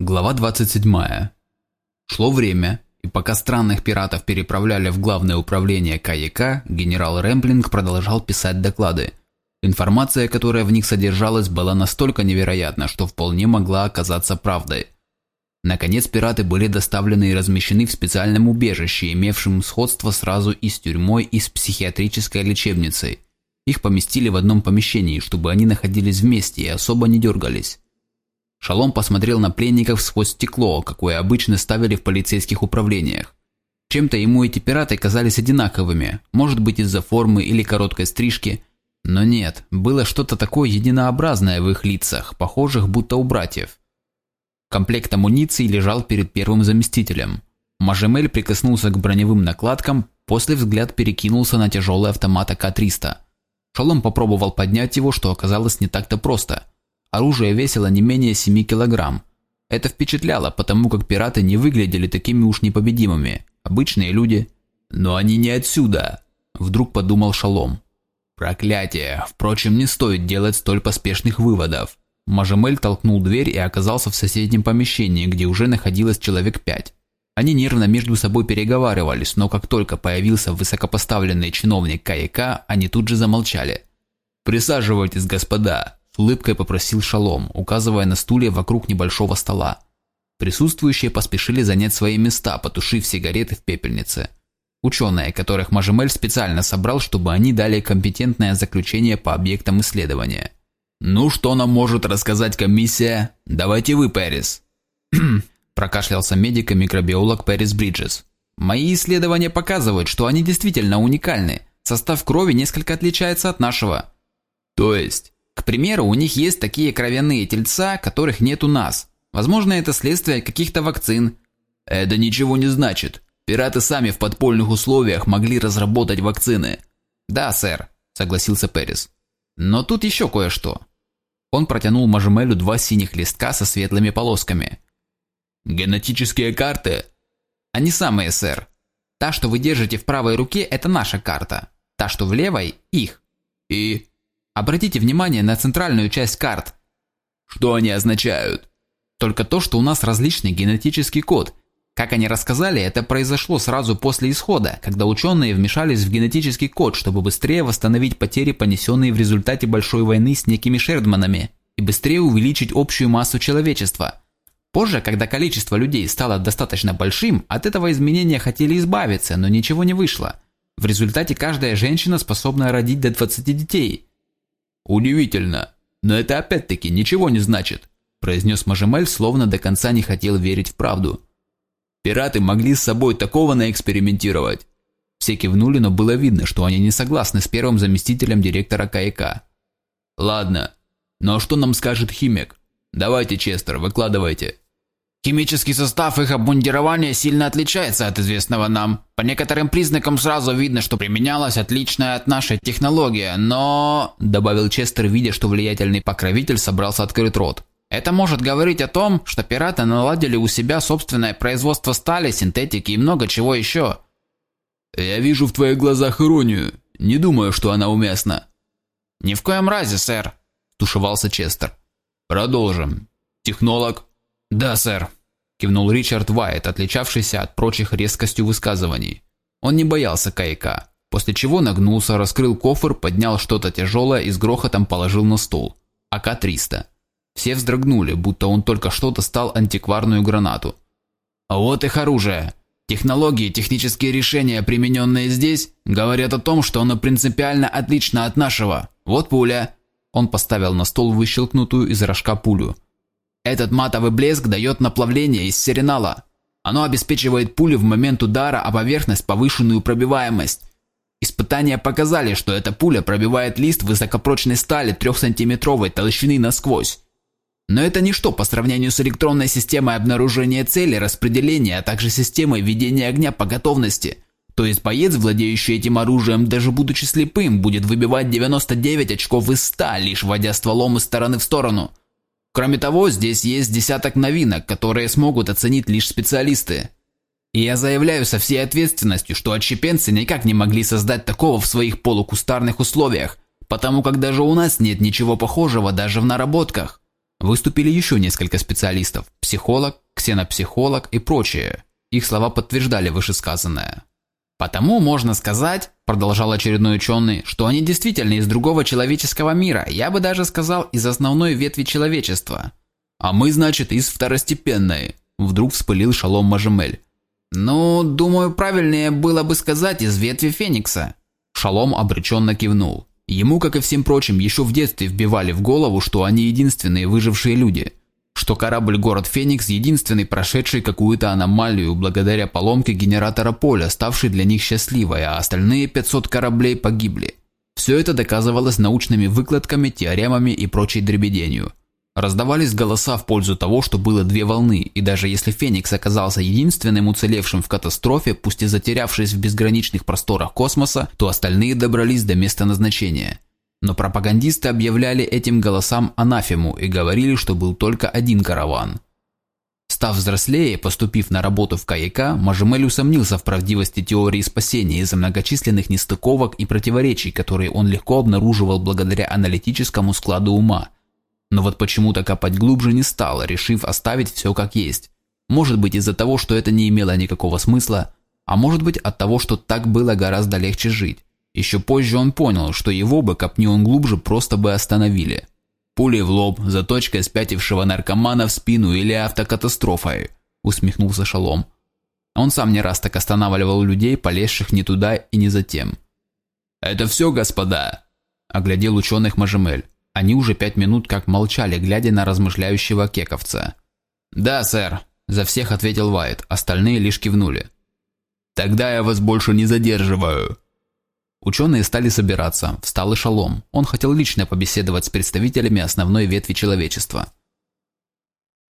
Глава 27. Шло время, и пока странных пиратов переправляли в главное управление КАЕК, генерал Рэмблинг продолжал писать доклады. Информация, которая в них содержалась, была настолько невероятна, что вполне могла оказаться правдой. Наконец пираты были доставлены и размещены в специальном убежище, имевшем сходство сразу и с тюрьмой, и с психиатрической лечебницей. Их поместили в одном помещении, чтобы они находились вместе и особо не дергались. Шалом посмотрел на пленников сквозь стекло, какое обычно ставили в полицейских управлениях. Чем-то ему эти пираты казались одинаковыми, может быть из-за формы или короткой стрижки, но нет, было что-то такое единообразное в их лицах, похожих будто у братьев. Комплект амуниции лежал перед первым заместителем. Мажемель прикоснулся к броневым накладкам, после взгляд перекинулся на тяжелый автомат АК-300. Шалом попробовал поднять его, что оказалось не так-то просто – Оружие весило не менее 7 килограмм. Это впечатляло, потому как пираты не выглядели такими уж непобедимыми. Обычные люди. Но они не отсюда, вдруг подумал Шалом. Проклятие. Впрочем, не стоит делать столь поспешных выводов. Мажемель толкнул дверь и оказался в соседнем помещении, где уже находилось человек пять. Они нервно между собой переговаривались, но как только появился высокопоставленный чиновник КАИК, они тут же замолчали. «Присаживайтесь, господа», улыбкой попросил Шалом, указывая на стулья вокруг небольшого стола. Присутствующие поспешили занять свои места, потушив сигареты в пепельнице. Ученые, которых Мажемель специально собрал, чтобы они дали компетентное заключение по объектам исследования. «Ну, что нам может рассказать комиссия? Давайте вы, Пэрис». прокашлялся медик и микробиолог Пэрис Бриджес. «Мои исследования показывают, что они действительно уникальны. Состав крови несколько отличается от нашего». «То есть?» К примеру, у них есть такие кровяные тельца, которых нет у нас. Возможно, это следствие каких-то вакцин. Это ничего не значит. Пираты сами в подпольных условиях могли разработать вакцины. Да, сэр, согласился Перес. Но тут еще кое-что. Он протянул Мажемелю два синих листка со светлыми полосками. Генетические карты? Они самые, сэр. Та, что вы держите в правой руке, это наша карта. Та, что в левой – их. И Обратите внимание на центральную часть карт. Что они означают? Только то, что у нас различный генетический код. Как они рассказали, это произошло сразу после исхода, когда ученые вмешались в генетический код, чтобы быстрее восстановить потери, понесенные в результате большой войны с некими Шердманами, и быстрее увеличить общую массу человечества. Позже, когда количество людей стало достаточно большим, от этого изменения хотели избавиться, но ничего не вышло. В результате каждая женщина способна родить до 20 детей – «Удивительно. Но это опять-таки ничего не значит», произнес Мажемель, словно до конца не хотел верить в правду. «Пираты могли с собой такого наэкспериментировать». Все кивнули, но было видно, что они не согласны с первым заместителем директора КАИК. «Ладно. Но что нам скажет химик? Давайте, Честер, выкладывайте». Химический состав их обмундирования сильно отличается от известного нам. По некоторым признакам сразу видно, что применялась отличная от нашей технология, но...» Добавил Честер, видя, что влиятельный покровитель собрался открыть рот. «Это может говорить о том, что пираты наладили у себя собственное производство стали, синтетики и много чего еще». «Я вижу в твоих глазах иронию. Не думаю, что она уместна». «Ни в коем разе, сэр», – тушевался Честер. «Продолжим. Технолог?» «Да, сэр», – кивнул Ричард Уайт, отличавшийся от прочих резкостью высказываний. Он не боялся каяка, после чего нагнулся, раскрыл кофр, поднял что-то тяжелое и с грохотом положил на стол. АК-300. Все вздрогнули, будто он только что достал антикварную гранату. Вот их оружие. Технологии, технические решения, примененные здесь, говорят о том, что оно принципиально отлично от нашего. Вот пуля. Он поставил на стол выщелкнутую из рожка пулю. Этот матовый блеск дает наплавление из серенала. Оно обеспечивает пули в момент удара о поверхность повышенную пробиваемость. Испытания показали, что эта пуля пробивает лист высокопрочной стали 3-сантиметровой толщины насквозь. Но это ничто по сравнению с электронной системой обнаружения цели, распределения, а также системой ведения огня по готовности. То есть боец, владеющий этим оружием, даже будучи слепым, будет выбивать 99 очков из 100, лишь водя стволом из стороны в сторону. Кроме того, здесь есть десяток новинок, которые смогут оценить лишь специалисты. И я заявляю со всей ответственностью, что отщепенцы никак не могли создать такого в своих полукустарных условиях, потому как даже у нас нет ничего похожего даже в наработках. Выступили еще несколько специалистов – психолог, ксенопсихолог и прочие. Их слова подтверждали вышесказанное. «Потому можно сказать, – продолжал очередной ученый, – что они действительно из другого человеческого мира, я бы даже сказал, из основной ветви человечества». «А мы, значит, из второстепенной», – вдруг вспылил шалом Мажемель. «Ну, думаю, правильнее было бы сказать из ветви Феникса». Шалом обреченно кивнул. Ему, как и всем прочим, еще в детстве вбивали в голову, что они единственные выжившие люди. Что корабль-город Феникс единственный прошедший какую-то аномалию благодаря поломке генератора поля, ставшей для них счастливой, а остальные 500 кораблей погибли. Все это доказывалось научными выкладками, теоремами и прочей дребеденью. Раздавались голоса в пользу того, что было две волны, и даже если Феникс оказался единственным уцелевшим в катастрофе, пусть и затерявшись в безграничных просторах космоса, то остальные добрались до места назначения. Но пропагандисты объявляли этим голосам анафему и говорили, что был только один караван. Став взрослее, поступив на работу в КАЯК, Мажемель усомнился в правдивости теории спасения из-за многочисленных нестыковок и противоречий, которые он легко обнаруживал благодаря аналитическому складу ума – но вот почему-то копать глубже не стал, решив оставить все как есть. Может быть из-за того, что это не имело никакого смысла, а может быть от того, что так было гораздо легче жить. Еще позже он понял, что его бы, копни он глубже, просто бы остановили. Пулей в лоб, заточкой спятившего наркомана в спину или автокатастрофой, усмехнулся Шалом. Он сам не раз так останавливал людей, полезших не туда и не за тем. «Это все, господа!» – оглядел ученых Мажемель. Они уже пять минут как молчали, глядя на размышляющего кековца. «Да, сэр», – за всех ответил Вайт, остальные лишь кивнули. «Тогда я вас больше не задерживаю». Ученые стали собираться, встал и шалом. Он хотел лично побеседовать с представителями основной ветви человечества –